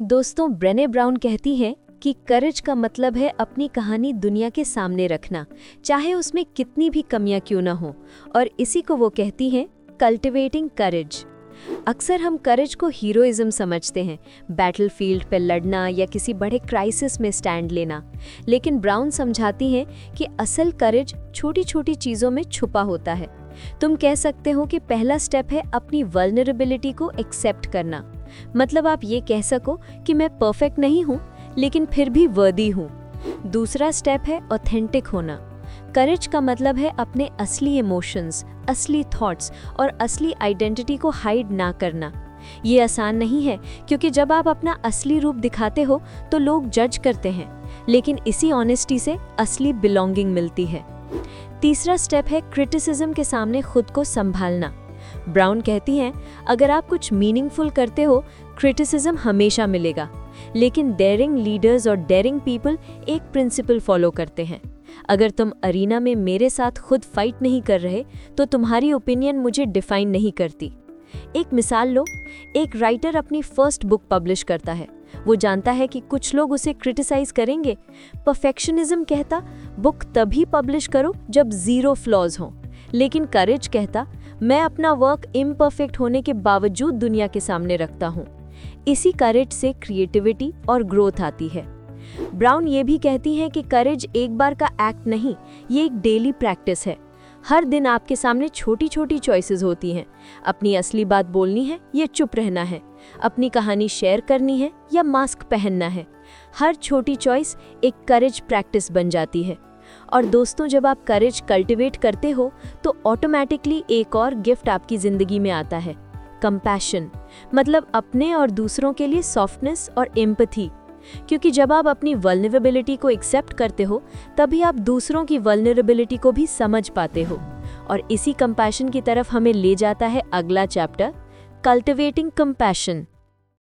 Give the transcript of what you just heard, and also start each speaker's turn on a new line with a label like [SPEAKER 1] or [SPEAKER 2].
[SPEAKER 1] दोस्तों, Brené brown कहती हैं कि करेज का मतलब है अपनी कहानी दुनिया के सामने रखना, चाहे उसमें कितनी भी कमियाँ क्यों ना हो। और इसी को वो कहती हैं कल्टिवेटिंग करेज अक्सर हम करेज को हीरोइज्म समझते हैं बैटलफील्ड पर लड़ना या किसी बड़े क्राइसिस में स्टैंड लेना। लेकिन ब्राउन समझाती हैं कि असल करेज छोटी छोटी चीज़ों में छुपा होता है। तुम कह सकते हो कि पहला स्टेप है अपनी वर्नरेबिलिटी को एक्सेप्ट करना। मतलब आप ये कह सको कि मैं परफेक्ट नहीं हूँ, लेकिन फिर भी वर्दी हूँ। दूसरा स्टेप है ऑथेंटिक होना। करेज का मतलब है अपने असली इमोशंस असली थॉट्स और असली आइडेंटिटी को हाइड ना करना। ये आसान नहीं है, क्योंकि जब आप अपना असली रूप दिखाते हो तो लोग जज करते हैं, लेकिन इसी ऑनेस्टी से असली बिलोंगिंग मिलती है। तीसरा स्टेप है क्रिटिसिज्म के सामने खुद को संभालना। ब्राउन कहती हैं, अगर आप कुछ मीनिंगफुल करते हो क्रिटिसिज्म हमेशा मिलेगा। लेकिन डेयरिंग लीडर्स और डेयरिंग पीपल एक प्रिंसिपल फॉलो करते हैं। अगर तुम अरीना में मेरे साथ खुद फाइट नहीं कर रहे तो तुम्हारी ओपिनियन मुझे डिफाइन नहीं करती। एक मिसाल लो, एक राइटर अपनी फ़र्स्ट बुक पब्लिश करता है। वो जानता है कि कुछ लोग उसे क्रिटिसाइज करेंगे। परफेक्शनिज्म कहता, बुक तभी पब्लिश करो जब ज़ीरो फ्लॉज हों। लेकिन करेज कहता मैं अपना वर्क इम्परफेक्ट होने के बावजूद दुनिया के सामने रखता हूँ। इसी करेज से क्रिएटिविटी और ग्रोथ आती है। ब्राउन ये भी कहती हैं कि करेज एक बार का एक्ट नहीं, ये एक डेली प्रैक्टिस है। हर दिन आपके सामने छोटी छोटी चॉइसेस होती हैं। अपनी असली बात बोलनी है या चुप रहना है। अपनी कहानी शेयर करनी है या मास्क पहनना है। हर छोटी चॉइस एक करेज प्रैक्टिस बन जाती है। और दोस्तों, जब आप करेज कल्टिवेट करते हो तो ऑटोमेटिकली एक और गिफ्ट आपकी ज़िंदगी में आता है। कंपैशन मतलब अपने और दूसरों के लिए सॉफ्टनेस और एम्पथी क्योंकि जब आप अपनी वल्नरेबिलिटी को एक्सेप्ट करते हो, तभी आप दूसरों की वल्नरेबिलिटी को भी समझ पाते हो। और इसी कंपैशन की तरफ़ हमें ले जाता है अगला चैप्टर कल्टिवेटिंग कंपैशन